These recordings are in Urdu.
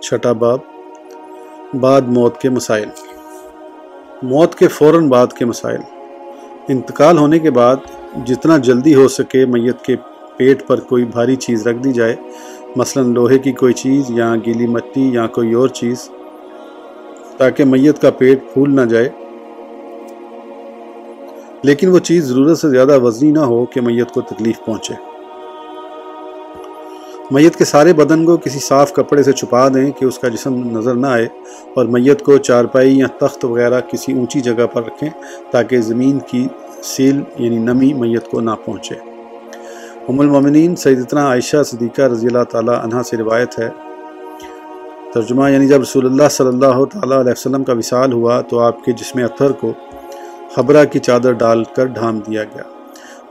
چھٹا باب، بعد موت کے مسائل۔ موت کے فوراً بعد کے مسائل۔ انتقال ہونے کے بعد جتنا جلدی ہو سکے میت کے پیٹ پر کوئی بھاری چیز رکھ دی جائے۔ مثلا لوہے کی کوئی چیز یا گیلی مٹی یا کوئی اور چیز۔ تاکہ میت کا پیٹ پھول نہ جائے۔ لیکن وہ چیز ضرورت سے زیادہ وزنی نہ ہو کہ میت کو تکلیف پہنچے۔ میت کے سارے بدن کو کسی صاف کپڑے سے چھپا دیں کہ اس کا جسم نظر نہ آئے اور میت کو چارپائی یا تخت وغیرہ کسی اونچی جگہ پر رکھیں تاکہ زمین کی سیل یعنی نمی میت کو نہ پہنچے۔ ام المومنین سیدتنا عائشہ صدیقہ رضی اللہ تعالیٰ عنہ سے روایت ہے۔ ترجمہ یعنی جب رسول اللہ صلی اللہ تعالیٰ علیہ وسلم کا وصال ہوا تو آپ کے جسم اطہر کو خبرہ کی چادر ڈال کر ڈھام دیا گیا۔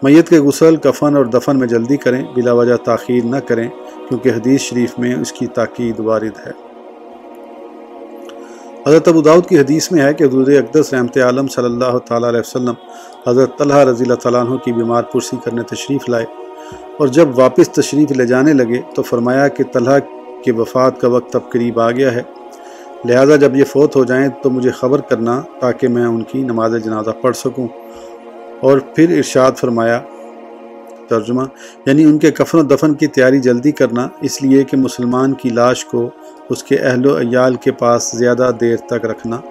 میت کے غسل، کفن اور دفن میں جلدی کریں، بلا وجہ تاخیر نہ کریں، کیونکہ حدیث شریف میں اس کی تاکید وارد ہے۔ حضرت ابو داود کی حدیث میں ہے کہ حضور اقدس رحمت عالم صلی اللہ تعالیٰ علیہ وسلم حضرت طلحہ رضی اللہ تعالیٰ عنہ کی بیمار پرسی کرنے تشریف لائے اور جب واپس تشریف لے جانے لگے تو فرمایا کہ طلحہ کے وفات کا وقت اب قریب آ گیا ہے۔ لہٰذا جب یہ فوت ہو جائیں تو مجھے خبر کرنا تاکہ میں ان کی نماز جنازہ پڑھ سکوں۔ اور پھر ارشاد فرمایا، ترجمہ یعنی ان کے کفن و دفن کی تیاری جلدی کرنا، اس لیے کہ مسلمان کی لاش کو اس کے اہل و عیال کے پاس زیادہ دیر تک رکھنا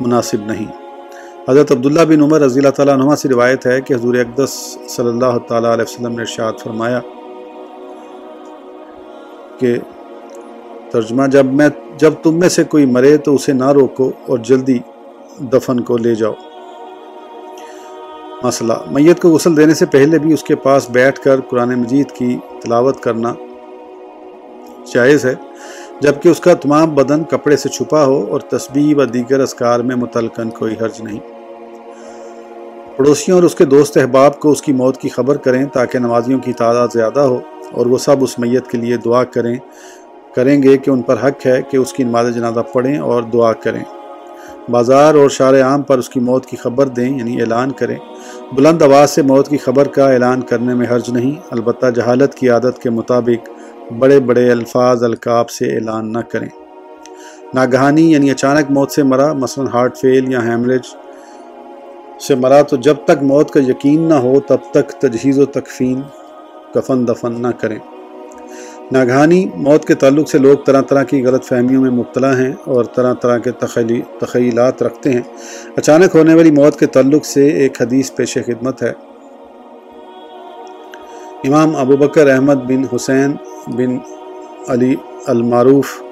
مناسب نہیں۔ حضرت عبداللہ بن عمر رضی اللہ تعالیٰ عنہ سے روایت ہے کہ حضور اقدس صلی اللہ تعالیٰ علیہ وسلم نے ارشاد فرمایا کہ ترجمہ، جب میں، جب تم میں سے کوئی مرے تو اسے نہ روکو اور جلدی دفن کو لے جاؤ۔ مسئلہ۔ میت کو غسل دینے سے پہلے بھی اس کے پاس بیٹھ کر قرآن مجید کی تلاوت کرنا جائز ہے، جبکہ اس کا تمام بدن کپڑے سے چھپا ہو اور تسبیح و دیگر اسکار میں متعلقن کوئی حرج نہیں۔ پڑوسیوں اور اس کے دوست احباب کو اس کی موت کی خبر کریں تاکہ نمازیوں کی تعداد زیادہ ہو، اور وہ سب اس میت کے لیے دعا کریں کریں گے کہ ان پر حق ہے کہ اس کی نماز جنازہ پڑھیں اور دعا کریں۔ بازار اور شار عام پر اس کی موت کی خبر دیں یعنی اعلان کریں۔ بلند آواز سے موت کی خبر کا اعلان کرنے میں حرج نہیں، البتہ جہالت کی عادت کے مطابق بڑے بڑے الفاظ القاب سے اعلان نہ کریں۔ ناگہانی یعنی اچانک موت سے مرا، مثلا ہارٹ فیل یا ہیمریج سے مرا، تو جب تک موت کا یقین نہ ہو، تب تک تجہیز و تکفین کفن دفن نہ کریں۔ ناگہانی موت کے تعلق سے لوگ طرح طرح کی غلط فہمیوں میں مبتلا ہیں اور طرح طرح کے تخیلی تخیلات رکھتے ہیں۔ اچانک ہونے والی موت کے تعلق سے ایک حدیث پیش خدمت ہے۔ امام ابو بکر احمد بن حسین بن علی المعروف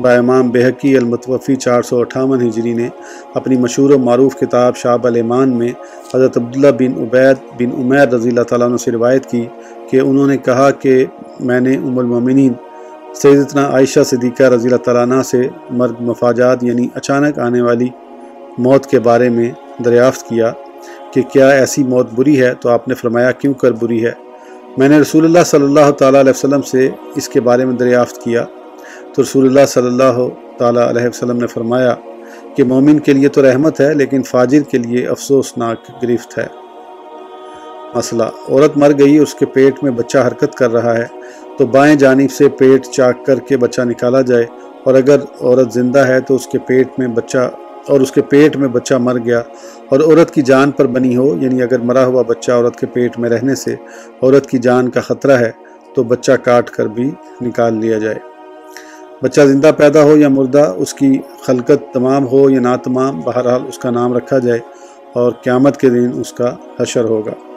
با امام بحقی المتوفی چار سو اٹھاون ہجری نے اپنی مشہور و معروف کتاب شاب الایمان میں حضرت عبداللہ بن عبید بن عمیر رضی اللہ تعالیٰ عنہ سے روایت کی کہ انہوں نے کہا کہ میں نے ام المومنین سیدتنا عائشہ صدیقہ رضی اللہ تعالیٰ عنہ سے مرد مفاجات یعنی اچانک آنے والی موت کے بارے میں دریافت کیا کہ کیا ایسی موت بری ہے تو آپ نے فرمایا کیوں کر بری ہے؟ میں نے رسول اللہ صلی اللہ تعالیٰ علیہ وسلم سے اس کے بارے میں دریافت کیا تو رسول اللہ صلی اللہ تعالیٰ علیہ وسلم نے فرمایا کہ مومن کے لیے تو رحمت ہے، لیکن فاجر کے لیے افسوسناک گرفت ہے۔ مسئلہ، عورت مر گئی، اس کے پیٹ میں بچہ حرکت کر رہا ہے، تو بائیں جانب سے پیٹ چاک کر کے بچہ نکالا جائے، اور اگر عورت زندہ ہے تو اس کے پیٹ میں بچہ، اور اس کے پیٹ میں بچہ مر گیا، اور عورت کی جان پر بنی ہو یعنی اگر مرا ہوا بچہ عورت کے پیٹ میں رہنے سے عورت کی جان کا خطرہ ہے، تو بچہ کاٹ کر بھی نکال لیا جائے۔ بچہ زندہ پیدا ہو یا مردہ، اس کی خلقت تمام ہو یا نا تمام بہرحال اس کا نام رکھا جائے اور قیامت کے دن اس کا حشر ہوگا۔